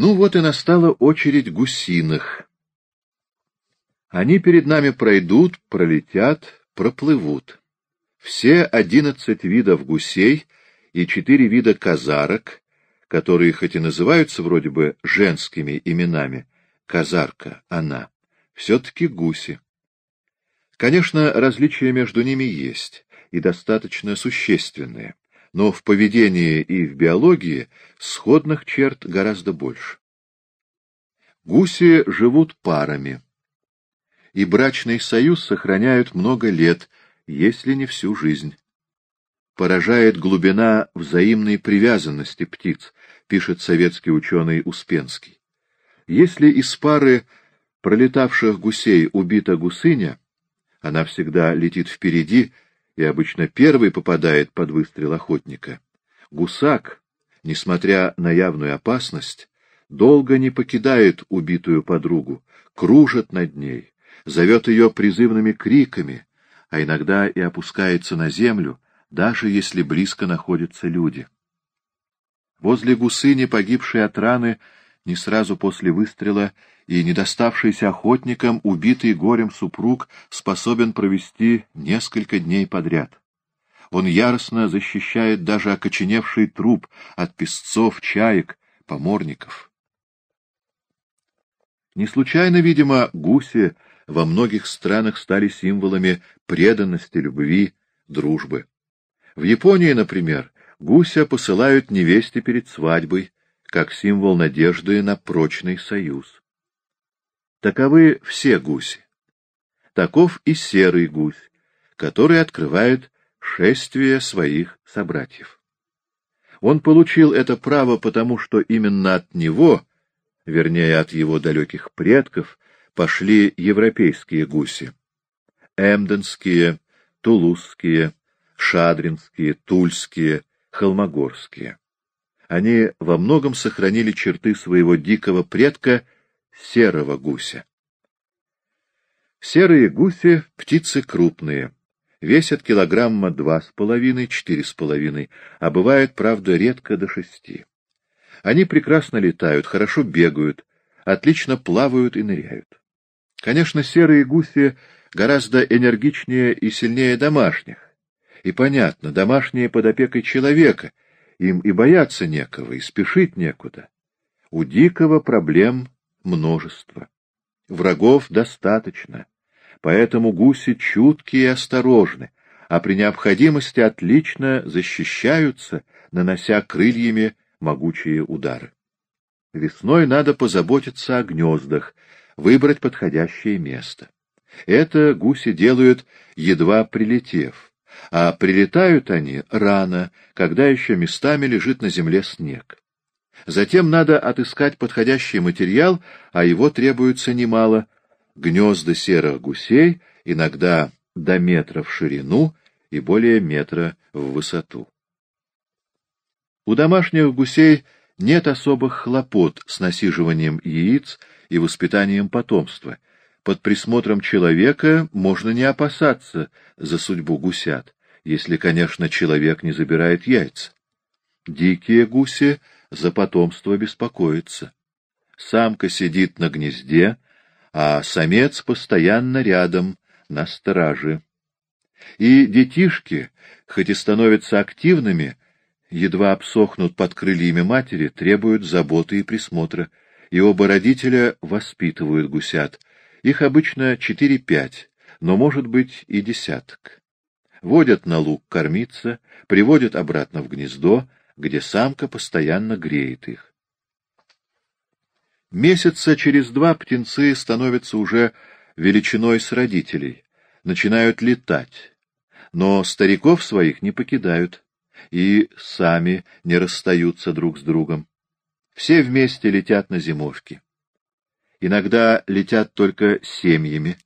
Ну вот и настала очередь гусиных. Они перед нами пройдут, пролетят, проплывут. Все одиннадцать видов гусей и четыре вида казарок, которые хоть и называются вроде бы женскими именами, казарка, она, все-таки гуси. Конечно, различия между ними есть, и достаточно существенные но в поведении и в биологии сходных черт гораздо больше. Гуси живут парами, и брачный союз сохраняют много лет, если не всю жизнь. Поражает глубина взаимной привязанности птиц, пишет советский ученый Успенский. Если из пары пролетавших гусей убита гусыня, она всегда летит впереди, и обычно первый попадает под выстрел охотника. Гусак, несмотря на явную опасность, долго не покидает убитую подругу, кружит над ней, зовет ее призывными криками, а иногда и опускается на землю, даже если близко находятся люди. Возле гусыни, погибшей от раны, не сразу после выстрела, и не доставшийся охотникам убитый горем супруг способен провести несколько дней подряд. Он яростно защищает даже окоченевший труп от песцов, чаек, поморников. Не случайно, видимо, гуси во многих странах стали символами преданности, любви, дружбы. В Японии, например, гуся посылают невесте перед свадьбой, как символ надежды на прочный союз. Таковы все гуси. Таков и серый гусь, который открывает шествие своих собратьев. Он получил это право потому, что именно от него, вернее, от его далеких предков, пошли европейские гуси. Эмденские, тулузские, шадринские, тульские, холмогорские. Они во многом сохранили черты своего дикого предка — серого гуся. Серые гуси — птицы крупные, весят килограмма два с половиной, четыре с половиной, а бывает, правда, редко до шести. Они прекрасно летают, хорошо бегают, отлично плавают и ныряют. Конечно, серые гуси гораздо энергичнее и сильнее домашних. И понятно, домашние под опекой человека, им и бояться некого, и спешить некуда. У дикого проблем множество. Врагов достаточно, поэтому гуси чуткие и осторожны, а при необходимости отлично защищаются, нанося крыльями могучие удары. Весной надо позаботиться о гнездах, выбрать подходящее место. Это гуси делают, едва прилетев, а прилетают они рано, когда еще местами лежит на земле снег. Затем надо отыскать подходящий материал, а его требуется немало. Гнезда серых гусей, иногда до метра в ширину и более метра в высоту. У домашних гусей нет особых хлопот с насиживанием яиц и воспитанием потомства. Под присмотром человека можно не опасаться за судьбу гусят, если, конечно, человек не забирает яйца. Дикие гуси за потомство беспокоится. Самка сидит на гнезде, а самец постоянно рядом, на страже. И детишки, хоть и становятся активными, едва обсохнут под крыльями матери, требуют заботы и присмотра, и оба родителя воспитывают гусят. Их обычно четыре-пять, но может быть и десяток. Водят на луг кормиться, приводят обратно в гнездо, где самка постоянно греет их. Месяца через два птенцы становятся уже величиной с родителей, начинают летать, но стариков своих не покидают и сами не расстаются друг с другом. Все вместе летят на зимовки. Иногда летят только семьями,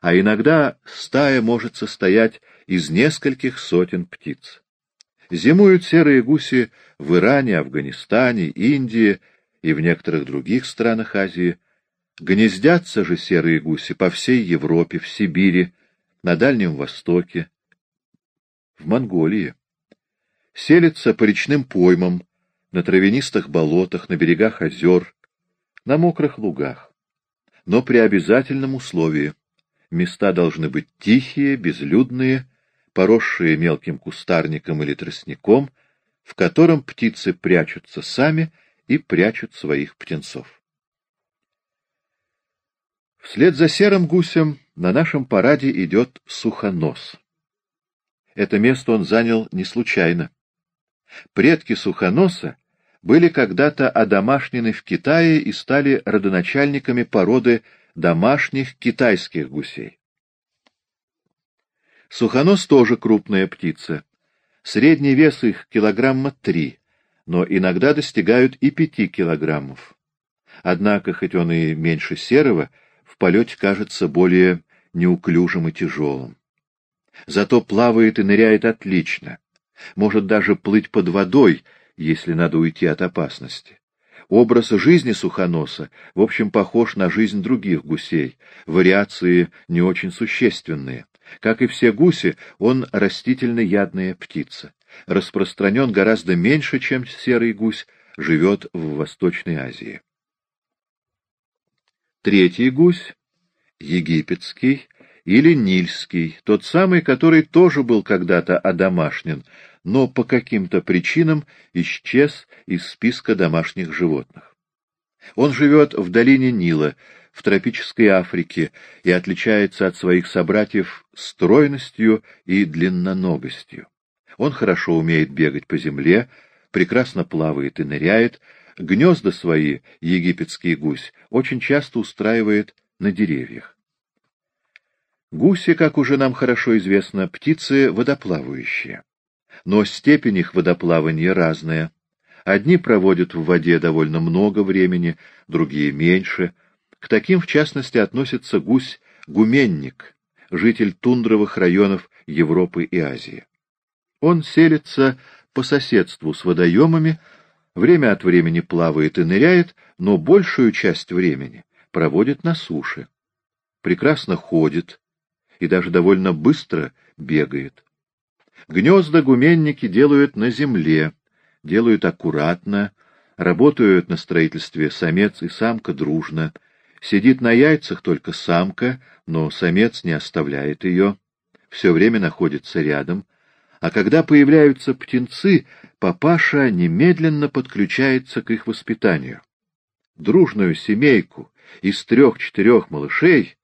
а иногда стая может состоять из нескольких сотен птиц. Зимуют серые гуси в Иране, Афганистане, Индии и в некоторых других странах Азии. Гнездятся же серые гуси по всей Европе, в Сибири, на Дальнем Востоке, в Монголии. Селятся по речным поймам, на травянистых болотах, на берегах озер, на мокрых лугах, но при обязательном условии. Места должны быть тихие, безлюдные, поросшие мелким кустарником или тростником, в котором птицы прячутся сами и прячут своих птенцов. Вслед за серым гусем на нашем параде идет сухонос. Это место он занял не случайно. Предки сухоноса были когда-то одомашнены в Китае и стали родоначальниками породы домашних китайских гусей. Сухонос тоже крупная птица. Средний вес их килограмма три, но иногда достигают и пяти килограммов. Однако, хоть он и меньше серого, в полете кажется более неуклюжим и тяжелым. Зато плавает и ныряет отлично. Может даже плыть под водой, если надо уйти от опасности. Образ жизни сухоноса, в общем, похож на жизнь других гусей, вариации не очень существенные. Как и все гуси, он растительно-ядная птица. Распространен гораздо меньше, чем серый гусь, живет в Восточной Азии. Третий гусь, египетский или нильский, тот самый, который тоже был когда-то одомашнен, но по каким-то причинам исчез из списка домашних животных. Он живет в долине Нила, в тропической Африке, и отличается от своих собратьев стройностью и длинноногостью. Он хорошо умеет бегать по земле, прекрасно плавает и ныряет, Гнезда свои египетский гусь очень часто устраивает на деревьях. Гуси, как уже нам хорошо известно, птицы водоплавающие. Но степень их водоплавания разная. Одни проводят в воде довольно много времени, другие — меньше. К таким, в частности, относится гусь-гуменник, житель тундровых районов Европы и Азии. Он селится по соседству с водоемами, время от времени плавает и ныряет, но большую часть времени проводит на суше. Прекрасно ходит и даже довольно быстро бегает. Гнезда гуменники делают на земле, делают аккуратно, работают на строительстве самец и самка дружно. Сидит на яйцах только самка, но самец не оставляет ее, все время находится рядом, а когда появляются птенцы, папаша немедленно подключается к их воспитанию. Дружную семейку из трех-четырех малышей,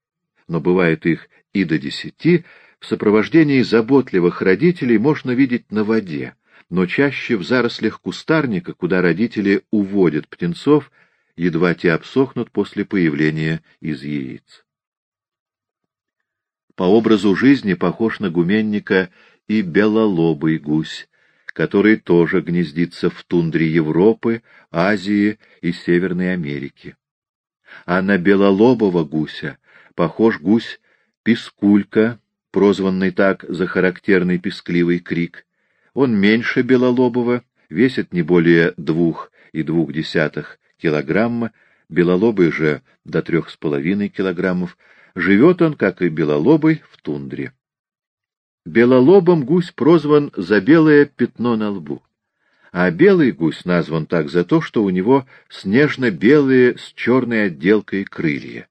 но бывает их и до десяти, в сопровождении заботливых родителей можно видеть на воде, но чаще в зарослях кустарника, куда родители уводят птенцов, едва те обсохнут после появления из яиц. По образу жизни похож на гуменника и белолобый гусь, который тоже гнездится в тундре Европы, Азии и Северной Америки. А на белолобого гуся похож гусь пискулька, прозванный так за характерный пескливый крик. Он меньше белолобого, весит не более двух и двух десятых килограмма, белолобый же до трех с половиной килограммов, живет он, как и белолобый, в тундре. Белолобом гусь прозван за белое пятно на лбу, а белый гусь назван так за то, что у него снежно-белые с черной отделкой крылья.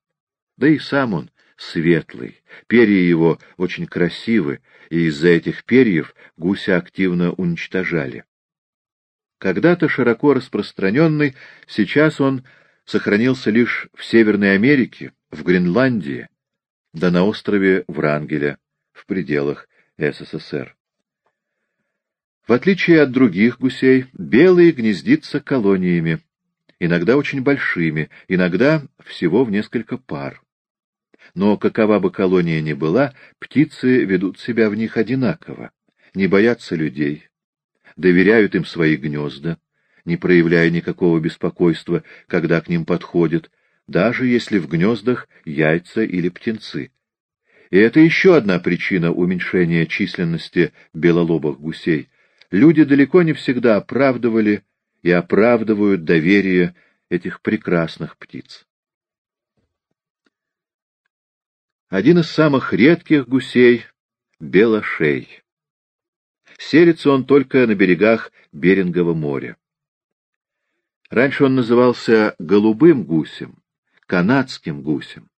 Да и сам он светлый, перья его очень красивы, и из-за этих перьев гуся активно уничтожали. Когда-то широко распространенный, сейчас он сохранился лишь в Северной Америке, в Гренландии, да на острове Врангеля, в пределах СССР. В отличие от других гусей, белые гнездится колониями, иногда очень большими, иногда всего в несколько пар. Но какова бы колония ни была, птицы ведут себя в них одинаково, не боятся людей, доверяют им свои гнезда, не проявляя никакого беспокойства, когда к ним подходят, даже если в гнездах яйца или птенцы. И это еще одна причина уменьшения численности белолобых гусей. Люди далеко не всегда оправдывали и оправдывают доверие этих прекрасных птиц. Один из самых редких гусей — белошей. Селится он только на берегах Берингового моря. Раньше он назывался голубым гусем, канадским гусем.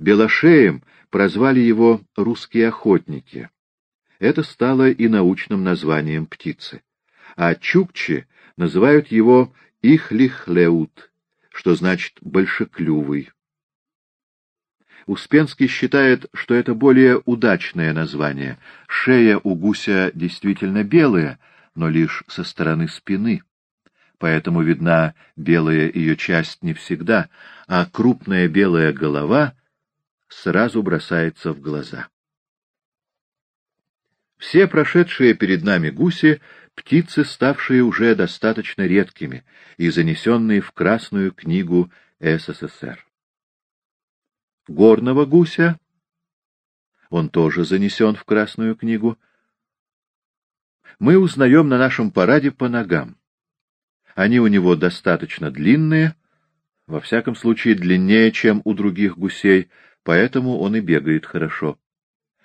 Белошеем прозвали его русские охотники. Это стало и научным названием птицы. А чукчи называют его ихлихлеут, что значит большеклювый. Успенский считает, что это более удачное название. Шея у гуся действительно белая, но лишь со стороны спины. Поэтому видна белая ее часть не всегда, а крупная белая голова сразу бросается в глаза. Все прошедшие перед нами гуси — птицы, ставшие уже достаточно редкими и занесенные в Красную книгу СССР горного гуся. Он тоже занесен в Красную книгу. Мы узнаем на нашем параде по ногам. Они у него достаточно длинные, во всяком случае длиннее, чем у других гусей, поэтому он и бегает хорошо.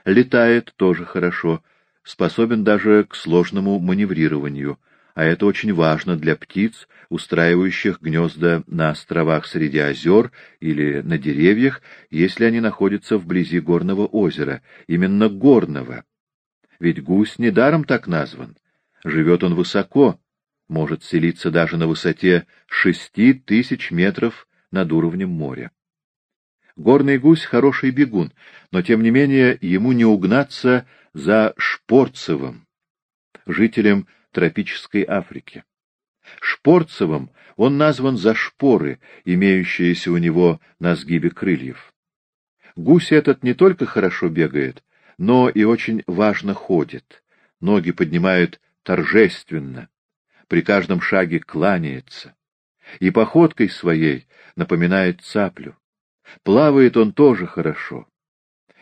Летает тоже хорошо, способен даже к сложному маневрированию — а это очень важно для птиц, устраивающих гнезда на островах среди озер или на деревьях, если они находятся вблизи горного озера, именно горного. Ведь гусь недаром так назван. Живет он высоко, может селиться даже на высоте шести тысяч метров над уровнем моря. Горный гусь — хороший бегун, но, тем не менее, ему не угнаться за Шпорцевым, жителем тропической Африки. Шпорцевым он назван за шпоры, имеющиеся у него на сгибе крыльев. Гусь этот не только хорошо бегает, но и очень важно ходит. Ноги поднимает торжественно, при каждом шаге кланяется. И походкой своей напоминает цаплю. Плавает он тоже хорошо.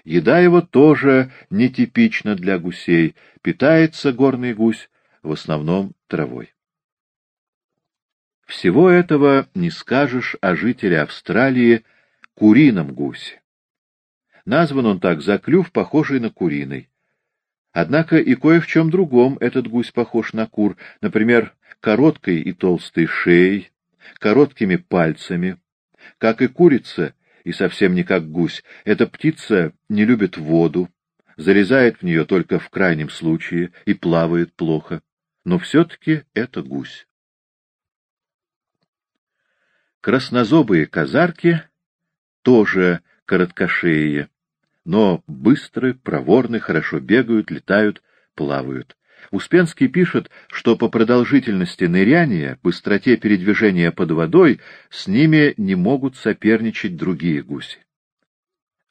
Еда его тоже нетипична для гусей. Питается горный гусь в основном травой. Всего этого не скажешь о жителе Австралии курином гусе. Назван он так за клюв, похожий на куриный. Однако и кое в чем другом этот гусь похож на кур, например, короткой и толстой шеей, короткими пальцами. Как и курица, и совсем не как гусь, эта птица не любит воду, залезает в нее только в крайнем случае и плавает плохо но все-таки это гусь. Краснозобые казарки тоже короткошеие, но быстры, проворны, хорошо бегают, летают, плавают. Успенский пишет, что по продолжительности ныряния, быстроте передвижения под водой с ними не могут соперничать другие гуси.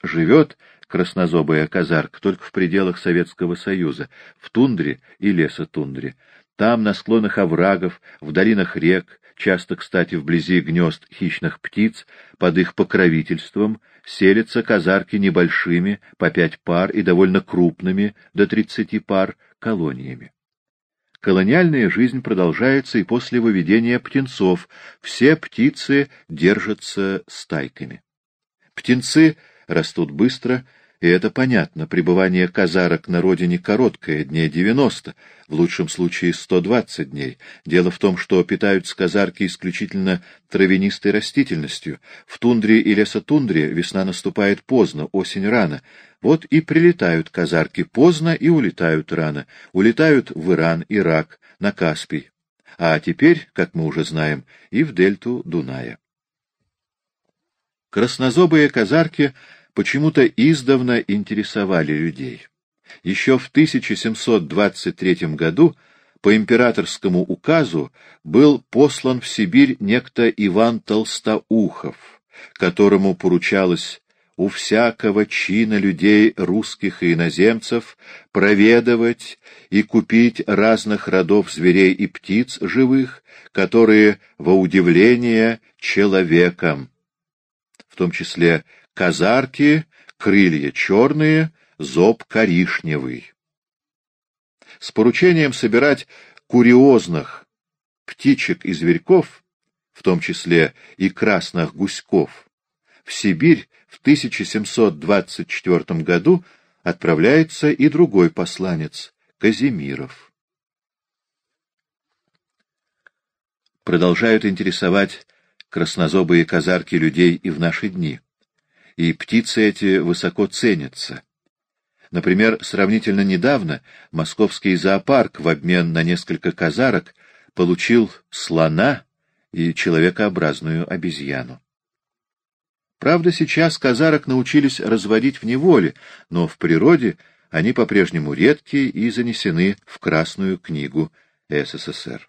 Живет краснозобая казарка только в пределах Советского Союза, в тундре и лесотундре. Там, на склонах оврагов, в долинах рек, часто, кстати, вблизи гнезд хищных птиц, под их покровительством, селятся казарки небольшими, по пять пар и довольно крупными, до тридцати пар, колониями. Колониальная жизнь продолжается и после выведения птенцов. Все птицы держатся стайками. Птенцы растут быстро, и это понятно, пребывание казарок на родине короткое, дней 90, в лучшем случае 120 дней. Дело в том, что питаются казарки исключительно травянистой растительностью. В тундре и лесотундре весна наступает поздно, осень рано. Вот и прилетают казарки поздно и улетают рано. Улетают в Иран, Ирак, на Каспий. А теперь, как мы уже знаем, и в дельту Дуная. Краснозобые казарки — почему-то издавна интересовали людей. Еще в 1723 году по императорскому указу был послан в Сибирь некто Иван Толстоухов, которому поручалось у всякого чина людей русских и иноземцев проведывать и купить разных родов зверей и птиц живых, которые во удивление человеком, в том числе казарки, крылья черные, зоб коричневый. С поручением собирать куриозных птичек и зверьков, в том числе и красных гуськов, в Сибирь в 1724 году отправляется и другой посланец, Казимиров. продолжают интересовать краснозобые казарки людей и в наши дни. И птицы эти высоко ценятся. Например, сравнительно недавно московский зоопарк в обмен на несколько казарок получил слона и человекообразную обезьяну. Правда, сейчас казарок научились разводить в неволе, но в природе они по-прежнему редкие и занесены в Красную книгу СССР.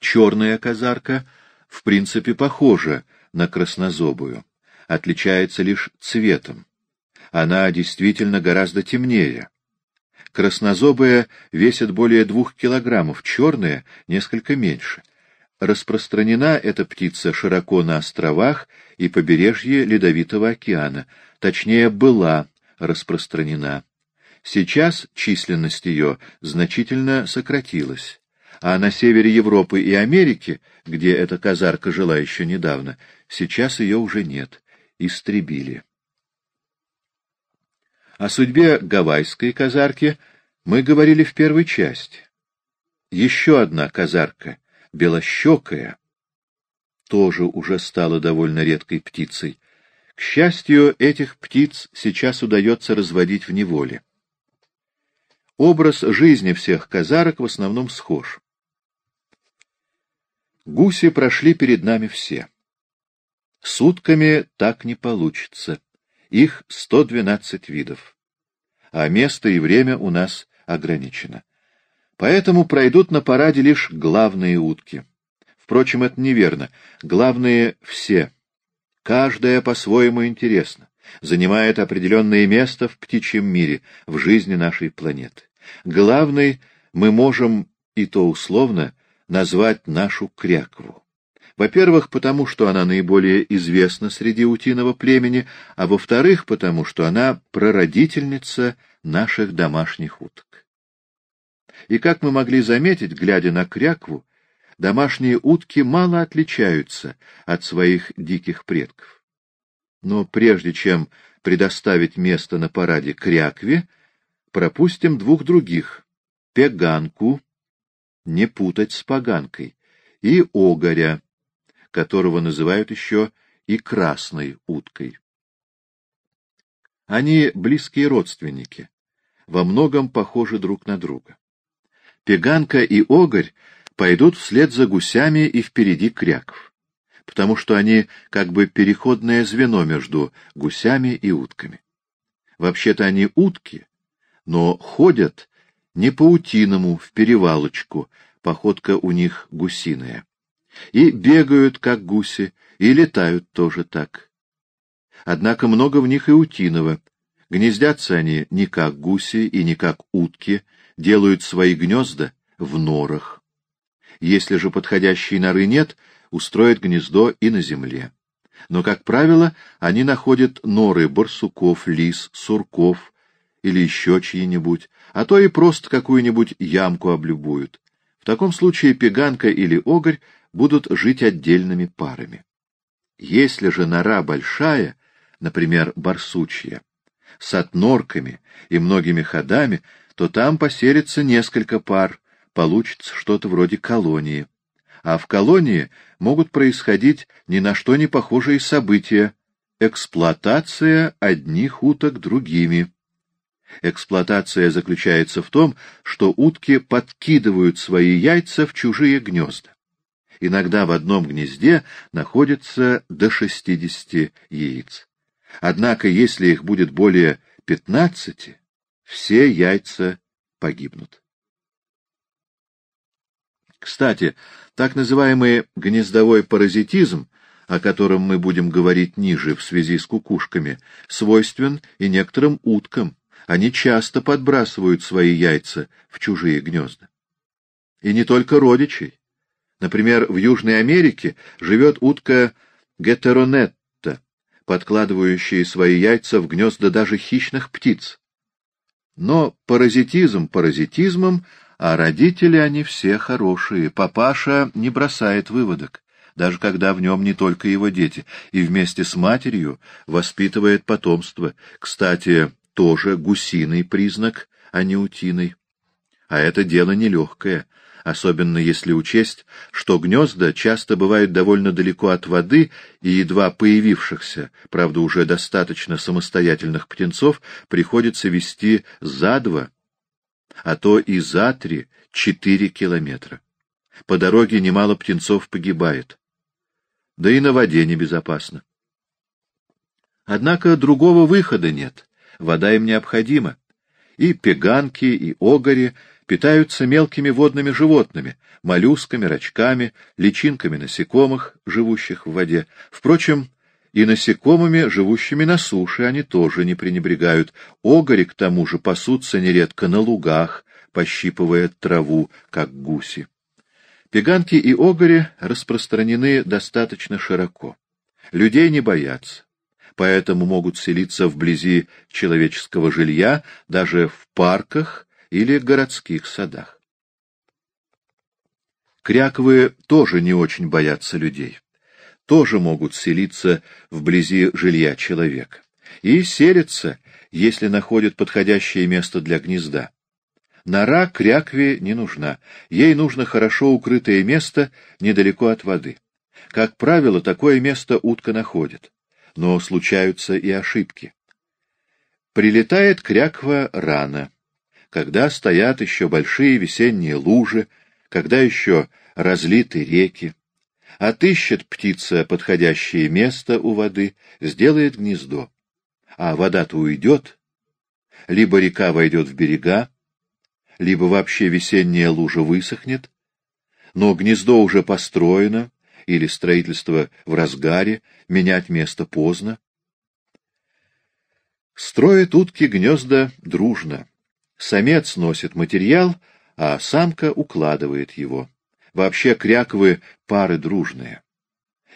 Черная казарка в принципе похожа на краснозобую, отличается лишь цветом. Она действительно гораздо темнее. Краснозобая весит более двух килограммов, черная — несколько меньше. Распространена эта птица широко на островах и побережье Ледовитого океана, точнее, была распространена. Сейчас численность ее значительно сократилась а на севере Европы и Америки, где эта казарка жила еще недавно, сейчас ее уже нет, истребили. О судьбе гавайской казарки мы говорили в первой части. Еще одна казарка, белощекая, тоже уже стала довольно редкой птицей. К счастью, этих птиц сейчас удается разводить в неволе. Образ жизни всех казарок в основном схож. Гуси прошли перед нами все. Сутками так не получится. Их 112 видов. А место и время у нас ограничено. Поэтому пройдут на параде лишь главные утки. Впрочем, это неверно. Главные все. Каждая по-своему интересна. Занимает определенное место в птичьем мире, в жизни нашей планеты. Главный мы можем, и то условно, назвать нашу крякву. Во-первых, потому что она наиболее известна среди утиного племени, а во-вторых, потому что она прародительница наших домашних уток. И как мы могли заметить, глядя на крякву, домашние утки мало отличаются от своих диких предков. Но прежде чем предоставить место на параде крякве, пропустим двух других — пеганку не путать с поганкой, и огоря, которого называют еще и красной уткой. Они близкие родственники, во многом похожи друг на друга. Пеганка и огорь пойдут вслед за гусями и впереди кряков, потому что они как бы переходное звено между гусями и утками. Вообще-то они утки, но ходят не паутиному, в перевалочку, походка у них гусиная. И бегают, как гуси, и летают тоже так. Однако много в них и утиного. Гнездятся они не как гуси и не как утки, делают свои гнезда в норах. Если же подходящей норы нет, устроят гнездо и на земле. Но, как правило, они находят норы барсуков, лис, сурков или еще чьи-нибудь, а то и просто какую-нибудь ямку облюбуют. В таком случае пеганка или огарь будут жить отдельными парами. Если же нора большая, например, барсучья, с отнорками и многими ходами, то там поселится несколько пар, получится что-то вроде колонии. А в колонии могут происходить ни на что не похожие события, эксплуатация одних уток другими, Эксплуатация заключается в том, что утки подкидывают свои яйца в чужие гнезда. Иногда в одном гнезде находится до 60 яиц. Однако, если их будет более 15, все яйца погибнут. Кстати, так называемый гнездовой паразитизм, о котором мы будем говорить ниже в связи с кукушками, свойствен и некоторым уткам, они часто подбрасывают свои яйца в чужие гнезда. И не только родичей. Например, в Южной Америке живет утка гетеронетта, подкладывающая свои яйца в гнезда даже хищных птиц. Но паразитизм паразитизмом, а родители они все хорошие. Папаша не бросает выводок, даже когда в нем не только его дети, и вместе с матерью воспитывает потомство. Кстати, тоже гусиный признак, а не утиный. А это дело нелегкое. Особенно если учесть, что гнезда часто бывают довольно далеко от воды, и едва появившихся, правда уже достаточно самостоятельных птенцов, приходится вести за два, а то и за три, четыре километра. По дороге немало птенцов погибает. Да и на воде небезопасно. Однако другого выхода нет, вода им необходима. И пеганки, и огори питаются мелкими водными животными, моллюсками, рачками, личинками насекомых, живущих в воде. Впрочем, и насекомыми, живущими на суше, они тоже не пренебрегают. Огори, к тому же, пасутся нередко на лугах, пощипывая траву, как гуси. Пеганки и огори распространены достаточно широко. Людей не боятся поэтому могут селиться вблизи человеческого жилья, даже в парках или городских садах. Кряковые тоже не очень боятся людей, тоже могут селиться вблизи жилья человека и селятся, если находят подходящее место для гнезда. Нора крякве не нужна, ей нужно хорошо укрытое место недалеко от воды. Как правило, такое место утка находит но случаются и ошибки. Прилетает кряква рано, когда стоят еще большие весенние лужи, когда еще разлиты реки. Отыщет птица подходящее место у воды, сделает гнездо. А вода-то уйдет. Либо река войдет в берега, либо вообще весенняя лужа высохнет, но гнездо уже построено, или строительство в разгаре, менять место поздно. Строят утки гнезда дружно. Самец носит материал, а самка укладывает его. Вообще кряковы пары дружные.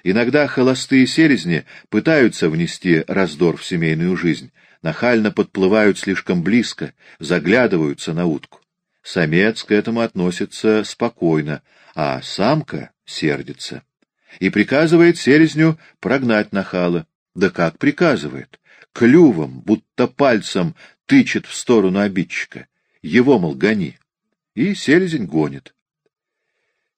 Иногда холостые селезни пытаются внести раздор в семейную жизнь, нахально подплывают слишком близко, заглядываются на утку. Самец к этому относится спокойно, а самка сердится и приказывает селезню прогнать нахала. Да как приказывает? Клювом, будто пальцем, тычет в сторону обидчика. Его, мол, гони. И селезень гонит.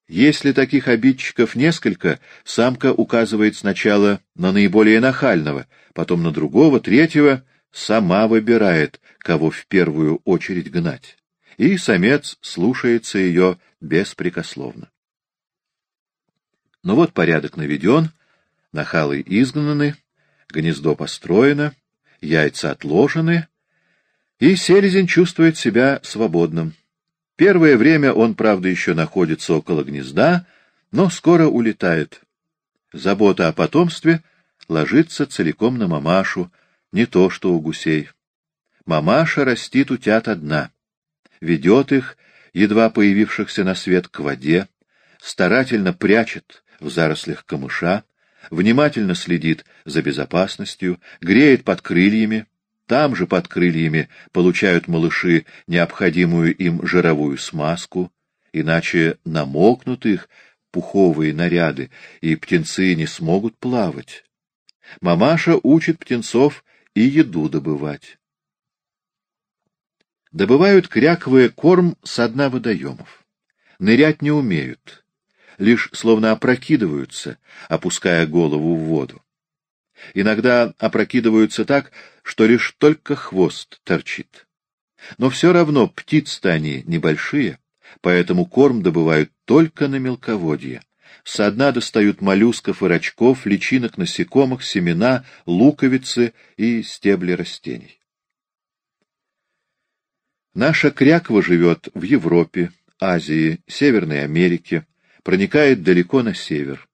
Если таких обидчиков несколько, самка указывает сначала на наиболее нахального, потом на другого, третьего, сама выбирает, кого в первую очередь гнать. И самец слушается ее беспрекословно. Но вот порядок наведен, нахалы изгнаны, гнездо построено, яйца отложены, и селезень чувствует себя свободным. Первое время он, правда, еще находится около гнезда, но скоро улетает. Забота о потомстве ложится целиком на мамашу, не то что у гусей. Мамаша растит утят одна, ведет их, едва появившихся на свет, к воде, старательно прячет в зарослях камыша, внимательно следит за безопасностью, греет под крыльями, там же под крыльями получают малыши необходимую им жировую смазку, иначе намокнут их пуховые наряды, и птенцы не смогут плавать. Мамаша учит птенцов и еду добывать. Добывают кряковые корм с дна водоемов. Нырять не умеют, лишь словно опрокидываются, опуская голову в воду. Иногда опрокидываются так, что лишь только хвост торчит. Но все равно птицы-то они небольшие, поэтому корм добывают только на мелководье. Со дна достают моллюсков и рачков, личинок насекомых, семена, луковицы и стебли растений. Наша кряква живет в Европе, Азии, Северной Америке, проникает далеко на север.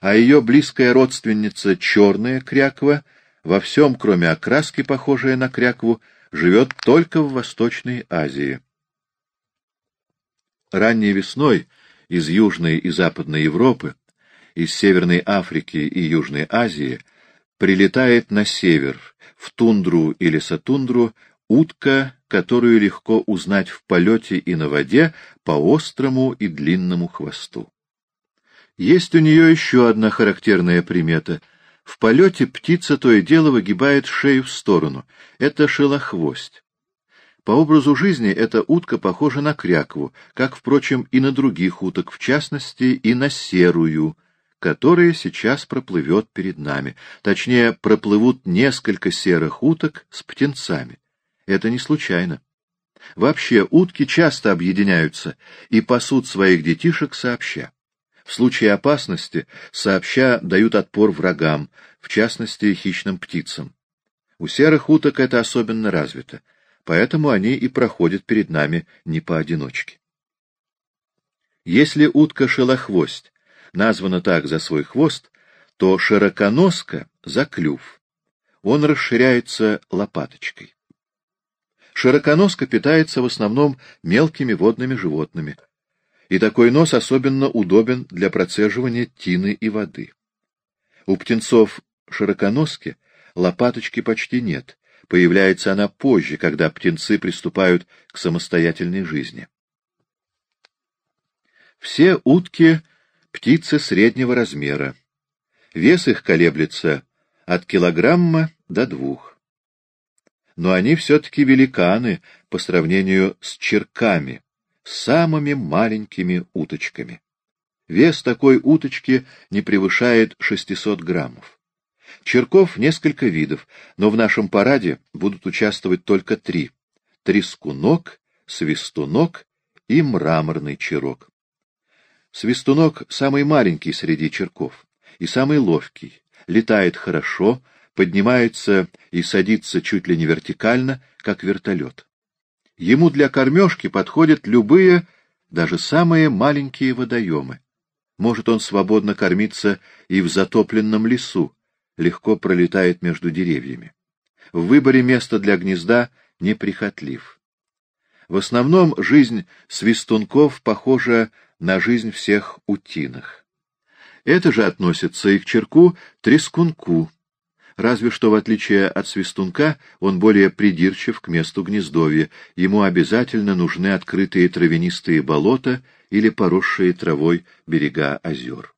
А ее близкая родственница черная кряква, во всем, кроме окраски, похожая на крякву, живет только в Восточной Азии. Ранней весной из Южной и Западной Европы, из Северной Африки и Южной Азии прилетает на север, в тундру или сатундру, утка, которую легко узнать в полете и на воде по острому и длинному хвосту. Есть у нее еще одна характерная примета. В полете птица то и дело выгибает шею в сторону. Это шелохвость. По образу жизни эта утка похожа на крякву, как, впрочем, и на других уток, в частности, и на серую, которая сейчас проплывет перед нами. Точнее, проплывут несколько серых уток с птенцами. Это не случайно. Вообще, утки часто объединяются и пасут своих детишек сообща. В случае опасности сообща дают отпор врагам, в частности, хищным птицам. У серых уток это особенно развито, поэтому они и проходят перед нами не поодиночке. Если утка шелохвость названа так за свой хвост, то широконоска — за клюв. Он расширяется лопаточкой. Широконоска питается в основном мелкими водными животными, и такой нос особенно удобен для процеживания тины и воды. У птенцов широконоски лопаточки почти нет, появляется она позже, когда птенцы приступают к самостоятельной жизни. Все утки — птицы среднего размера. Вес их колеблется от килограмма до двух но они все-таки великаны по сравнению с черками, самыми маленькими уточками. Вес такой уточки не превышает 600 граммов. Черков несколько видов, но в нашем параде будут участвовать только три — трескунок, свистунок и мраморный черок. Свистунок самый маленький среди черков и самый ловкий, летает хорошо, поднимается и садится чуть ли не вертикально, как вертолет. Ему для кормежки подходят любые, даже самые маленькие водоемы. Может он свободно кормиться и в затопленном лесу, легко пролетает между деревьями. В выборе места для гнезда неприхотлив. В основном жизнь свистунков похожа на жизнь всех утиных. Это же относится и к черку-трескунку, разве что, в отличие от свистунка, он более придирчив к месту гнездовья, ему обязательно нужны открытые травянистые болота или поросшие травой берега озер.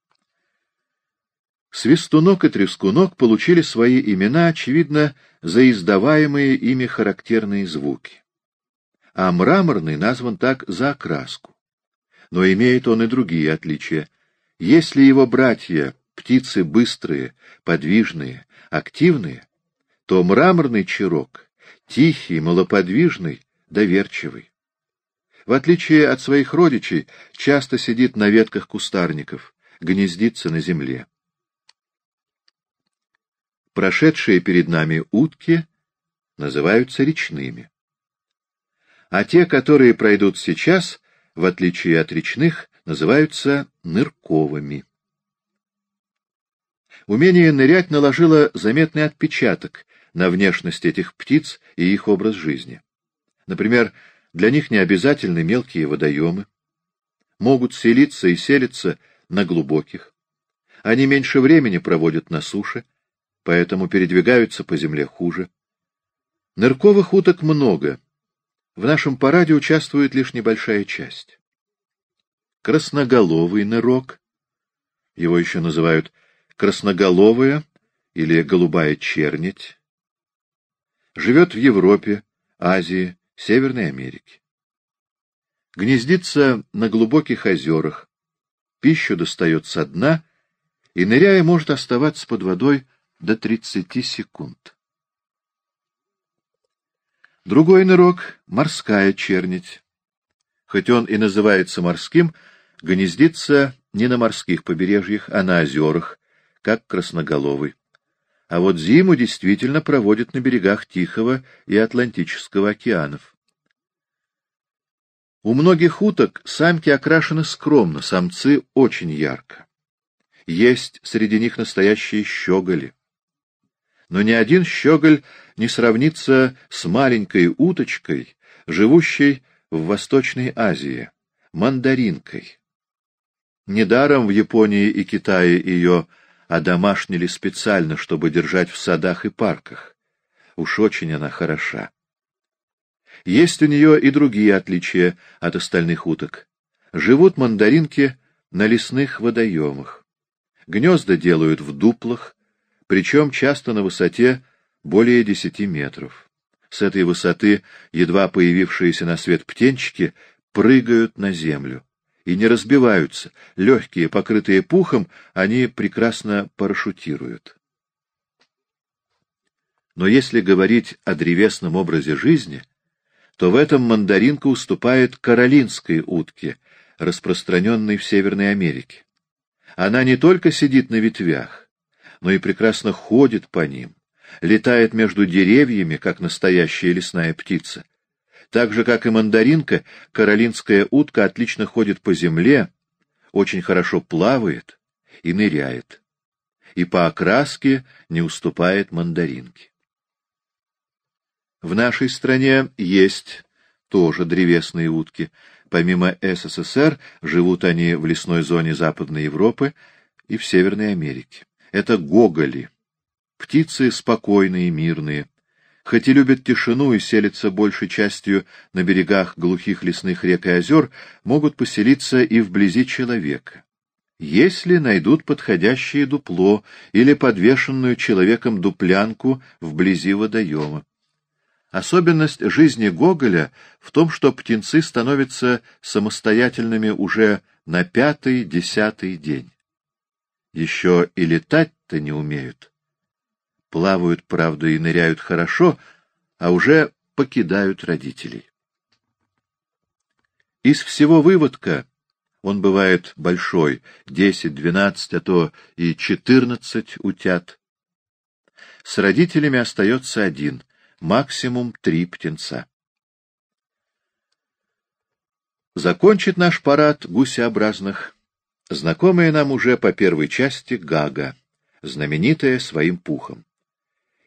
Свистунок и трескунок получили свои имена, очевидно, за издаваемые ими характерные звуки. А мраморный назван так за окраску. Но имеет он и другие отличия. Если его братья птицы быстрые, подвижные, активные, то мраморный черок тихий, малоподвижный, доверчивый. В отличие от своих родичей, часто сидит на ветках кустарников, гнездится на земле. Прошедшие перед нами утки называются речными. А те, которые пройдут сейчас, в отличие от речных, называются нырковыми. Умение нырять наложило заметный отпечаток на внешность этих птиц и их образ жизни. Например, для них не обязательны мелкие водоемы, могут селиться и селиться на глубоких. Они меньше времени проводят на суше, поэтому передвигаются по земле хуже. Нырковых уток много. В нашем параде участвует лишь небольшая часть. Красноголовый нырок, его еще называют красноголовая или голубая чернить, живет в Европе, Азии, Северной Америке. Гнездится на глубоких озерах, пищу достает со дна и, ныряя, может оставаться под водой до 30 секунд. Другой нырок — морская чернить. Хоть он и называется морским, гнездится не на морских побережьях, а на озерах, как красноголовый. А вот зиму действительно проводят на берегах Тихого и Атлантического океанов. У многих уток самки окрашены скромно, самцы очень ярко. Есть среди них настоящие щеголи. Но ни один щеголь не сравнится с маленькой уточкой, живущей в Восточной Азии, мандаринкой. Недаром в Японии и Китае ее а домашнили специально, чтобы держать в садах и парках. Уж очень она хороша. Есть у нее и другие отличия от остальных уток. Живут мандаринки на лесных водоемах. Гнезда делают в дуплах, причем часто на высоте более десяти метров. С этой высоты едва появившиеся на свет птенчики прыгают на землю и не разбиваются. Легкие, покрытые пухом, они прекрасно парашютируют. Но если говорить о древесном образе жизни, то в этом мандаринка уступает каролинской утке, распространенной в Северной Америке. Она не только сидит на ветвях, но и прекрасно ходит по ним, летает между деревьями, как настоящая лесная птица. Так же, как и мандаринка, каролинская утка отлично ходит по земле, очень хорошо плавает и ныряет, и по окраске не уступает мандаринке. В нашей стране есть тоже древесные утки. Помимо СССР живут они в лесной зоне Западной Европы и в Северной Америке. Это гоголи. Птицы спокойные, мирные. Хоть и любят тишину и селятся большей частью на берегах глухих лесных рек и озер, могут поселиться и вблизи человека. Если найдут подходящее дупло или подвешенную человеком дуплянку вблизи водоема. Особенность жизни Гоголя в том, что птенцы становятся самостоятельными уже на пятый-десятый день. Еще и летать-то не умеют. Плавают, правда, и ныряют хорошо, а уже покидают родителей. Из всего выводка, он бывает большой, десять, двенадцать, а то и четырнадцать утят, с родителями остается один — максимум три птенца. Закончит наш парад гусеобразных, знакомая нам уже по первой части Гага, знаменитая своим пухом.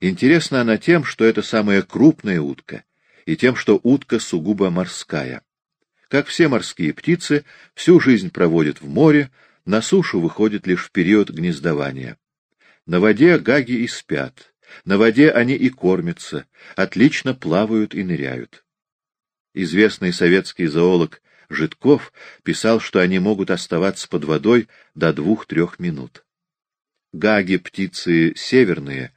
Интересна она тем, что это самая крупная утка, и тем, что утка сугубо морская. Как все морские птицы, всю жизнь проводит в море, на сушу выходит лишь в период гнездования. На воде гаги и спят, на воде они и кормятся, отлично плавают и ныряют. Известный советский зоолог Житков писал, что они могут оставаться под водой до двух-трех минут. Гаги — птицы северные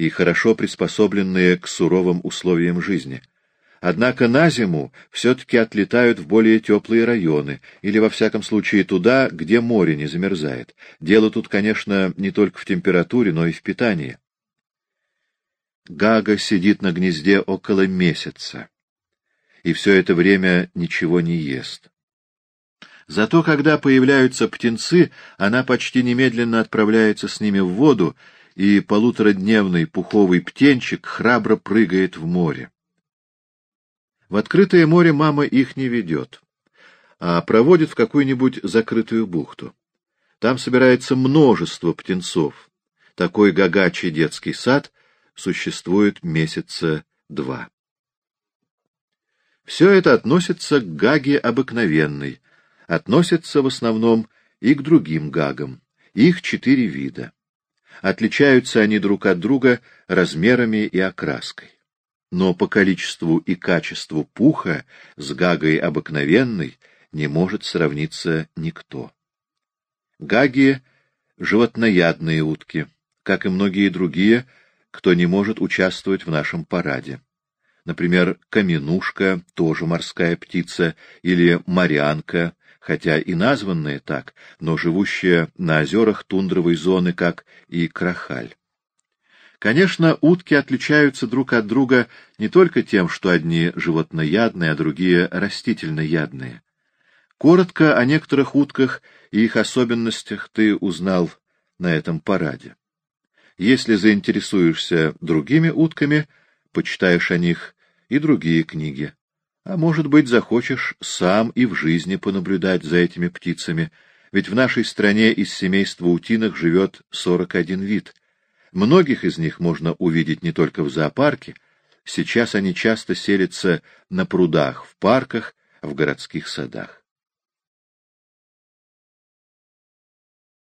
и хорошо приспособленные к суровым условиям жизни. Однако на зиму все-таки отлетают в более теплые районы, или, во всяком случае, туда, где море не замерзает. Дело тут, конечно, не только в температуре, но и в питании. Гага сидит на гнезде около месяца, и все это время ничего не ест. Зато когда появляются птенцы, она почти немедленно отправляется с ними в воду, и полуторадневный пуховый птенчик храбро прыгает в море. В открытое море мама их не ведет, а проводит в какую-нибудь закрытую бухту. Там собирается множество птенцов. Такой гагачий детский сад существует месяца два. Все это относится к гаге обыкновенной, относится в основном и к другим гагам. Их четыре вида. Отличаются они друг от друга размерами и окраской. Но по количеству и качеству пуха с гагой обыкновенной не может сравниться никто. Гаги — животноядные утки, как и многие другие — кто не может участвовать в нашем параде. Например, каменушка, тоже морская птица, или морянка, хотя и названная так, но живущая на озерах тундровой зоны, как и крахаль. Конечно, утки отличаются друг от друга не только тем, что одни животноядные, а другие растительноядные. Коротко о некоторых утках и их особенностях ты узнал на этом параде. Если заинтересуешься другими утками, почитаешь о них и другие книги. А может быть, захочешь сам и в жизни понаблюдать за этими птицами, ведь в нашей стране из семейства утиных живет 41 вид. Многих из них можно увидеть не только в зоопарке, сейчас они часто селятся на прудах, в парках, в городских садах.